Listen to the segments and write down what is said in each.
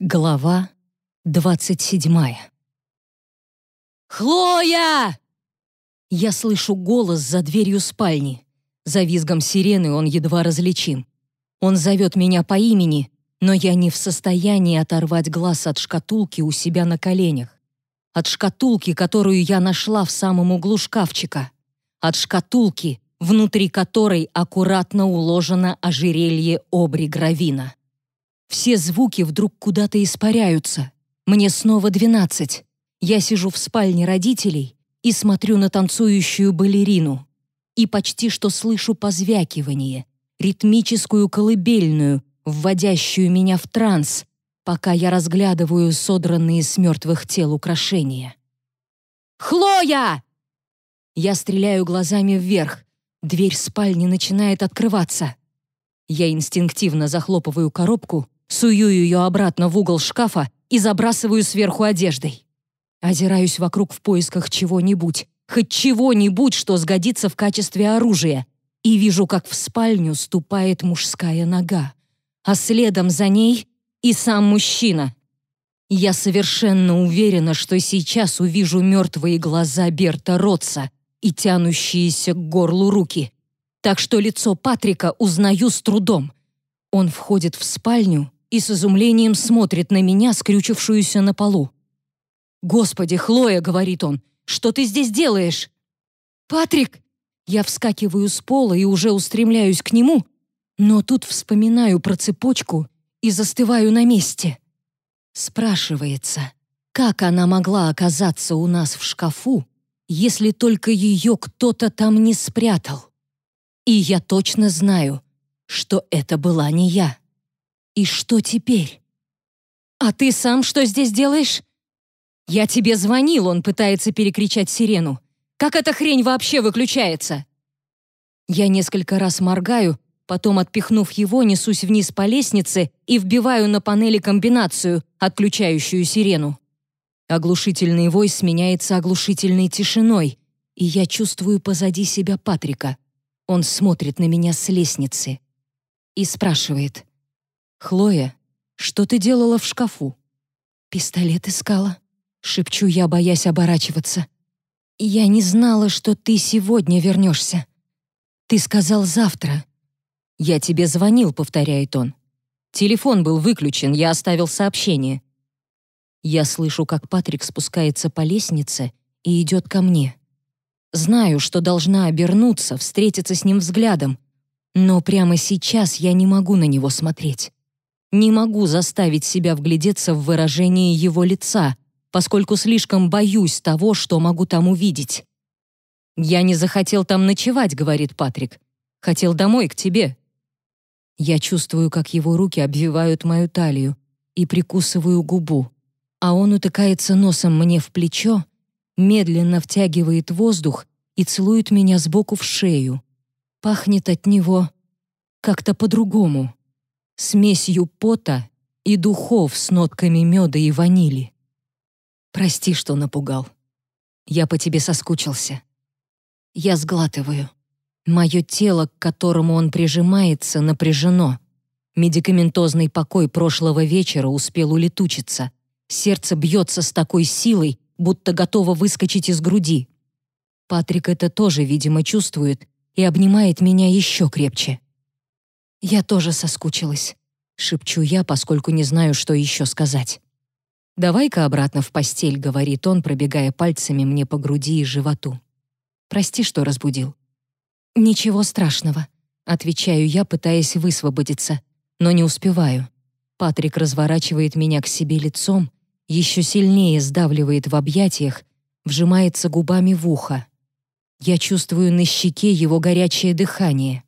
Глава двадцать седьмая. «Хлоя!» Я слышу голос за дверью спальни. За визгом сирены он едва различим. Он зовет меня по имени, но я не в состоянии оторвать глаз от шкатулки у себя на коленях. От шкатулки, которую я нашла в самом углу шкафчика. От шкатулки, внутри которой аккуратно уложено ожерелье Обри Гравина. Все звуки вдруг куда-то испаряются. Мне снова двенадцать. Я сижу в спальне родителей и смотрю на танцующую балерину. И почти что слышу позвякивание, ритмическую колыбельную, вводящую меня в транс, пока я разглядываю содранные с мертвых тел украшения. «Хлоя!» Я стреляю глазами вверх. Дверь спальни начинает открываться. Я инстинктивно захлопываю коробку Сую ее обратно в угол шкафа и забрасываю сверху одеждой. Озираюсь вокруг в поисках чего-нибудь, хоть чего-нибудь, что сгодится в качестве оружия, и вижу, как в спальню ступает мужская нога, а следом за ней и сам мужчина. Я совершенно уверена, что сейчас увижу мертвые глаза Берта Ротса и тянущиеся к горлу руки. Так что лицо Патрика узнаю с трудом. Он входит в спальню и с изумлением смотрит на меня, скрючившуюся на полу. «Господи, Хлоя!» — говорит он. «Что ты здесь делаешь?» «Патрик!» Я вскакиваю с пола и уже устремляюсь к нему, но тут вспоминаю про цепочку и застываю на месте. Спрашивается, как она могла оказаться у нас в шкафу, если только ее кто-то там не спрятал? И я точно знаю, что это была не я. И что теперь? А ты сам что здесь делаешь? Я тебе звонил, он пытается перекричать сирену. Как эта хрень вообще выключается? Я несколько раз моргаю, потом, отпихнув его, несусь вниз по лестнице и вбиваю на панели комбинацию, отключающую сирену. Оглушительный вой сменяется оглушительной тишиной, и я чувствую позади себя Патрика. Он смотрит на меня с лестницы и спрашивает. «Хлоя, что ты делала в шкафу?» «Пистолет искала», — шепчу я, боясь оборачиваться. «Я не знала, что ты сегодня вернешься. Ты сказал завтра». «Я тебе звонил», — повторяет он. «Телефон был выключен, я оставил сообщение». Я слышу, как Патрик спускается по лестнице и идет ко мне. Знаю, что должна обернуться, встретиться с ним взглядом, но прямо сейчас я не могу на него смотреть. Не могу заставить себя вглядеться в выражение его лица, поскольку слишком боюсь того, что могу там увидеть. «Я не захотел там ночевать», — говорит Патрик. «Хотел домой, к тебе». Я чувствую, как его руки обвивают мою талию и прикусываю губу, а он утыкается носом мне в плечо, медленно втягивает воздух и целует меня сбоку в шею. Пахнет от него как-то по-другому смесью пота и духов с нотками меда и ванили. Прости, что напугал. Я по тебе соскучился. Я сглатываю. Мое тело, к которому он прижимается, напряжено. Медикаментозный покой прошлого вечера успел улетучиться. Сердце бьется с такой силой, будто готово выскочить из груди. Патрик это тоже, видимо, чувствует и обнимает меня еще крепче. «Я тоже соскучилась», — шепчу я, поскольку не знаю, что еще сказать. «Давай-ка обратно в постель», — говорит он, пробегая пальцами мне по груди и животу. «Прости, что разбудил». «Ничего страшного», — отвечаю я, пытаясь высвободиться, но не успеваю. Патрик разворачивает меня к себе лицом, еще сильнее сдавливает в объятиях, вжимается губами в ухо. Я чувствую на щеке его горячее дыхание.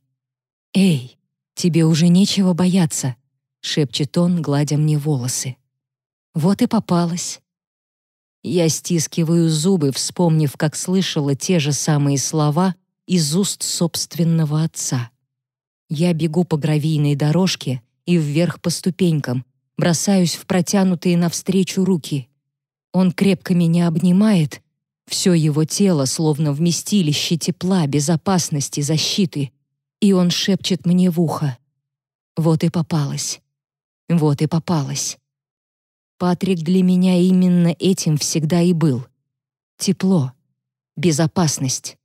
«Эй!» «Тебе уже нечего бояться», — шепчет он, гладя мне волосы. «Вот и попалась». Я стискиваю зубы, вспомнив, как слышала те же самые слова из уст собственного отца. Я бегу по гравийной дорожке и вверх по ступенькам, бросаюсь в протянутые навстречу руки. Он крепко меня обнимает, все его тело словно вместилище тепла, безопасности, защиты и он шепчет мне в ухо. Вот и попалась. Вот и попалась. Патрик для меня именно этим всегда и был. Тепло, безопасность,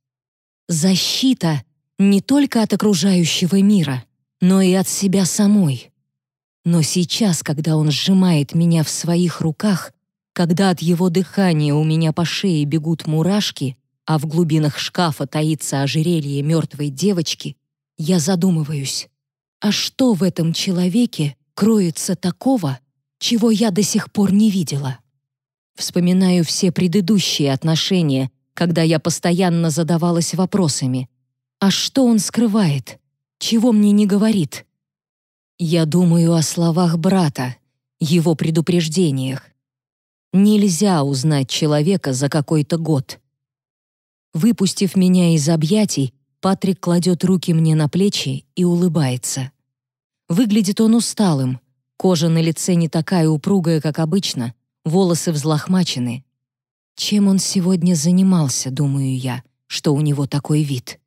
защита не только от окружающего мира, но и от себя самой. Но сейчас, когда он сжимает меня в своих руках, когда от его дыхания у меня по шее бегут мурашки, а в глубинах шкафа таится ожерелье мертвой девочки, я задумываюсь, а что в этом человеке кроется такого, чего я до сих пор не видела. Вспоминаю все предыдущие отношения, когда я постоянно задавалась вопросами. А что он скрывает? Чего мне не говорит? Я думаю о словах брата, его предупреждениях. Нельзя узнать человека за какой-то год. Выпустив меня из объятий, Патрик кладет руки мне на плечи и улыбается. Выглядит он усталым, Кожа на лице не такая упругая, как обычно, волосы взлохмачены. Чем он сегодня занимался, думаю я, что у него такой вид.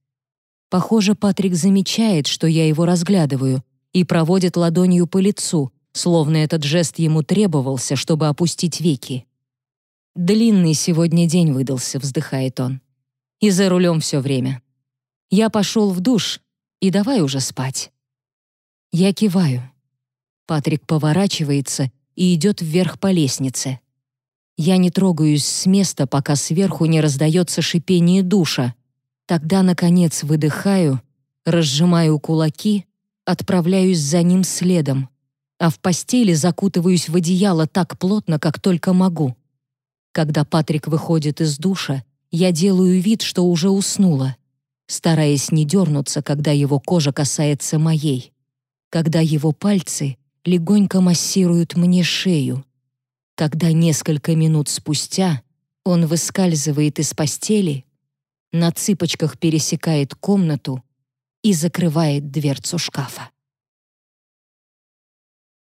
Похоже, Патрик замечает, что я его разглядываю, и проводит ладонью по лицу, словно этот жест ему требовался, чтобы опустить веки. «Длинный сегодня день выдался», — вздыхает он. «И за рулем все время. Я пошел в душ, и давай уже спать». Я киваю. Патрик поворачивается и идет вверх по лестнице. Я не трогаюсь с места, пока сверху не раздается шипение душа. Тогда, наконец, выдыхаю, разжимаю кулаки, отправляюсь за ним следом, а в постели закутываюсь в одеяло так плотно, как только могу. Когда Патрик выходит из душа, я делаю вид, что уже уснула, стараясь не дернуться, когда его кожа касается моей, когда его пальцы легонько массируют мне шею. Когда несколько минут спустя он выскальзывает из постели, на цыпочках пересекает комнату и закрывает дверцу шкафа.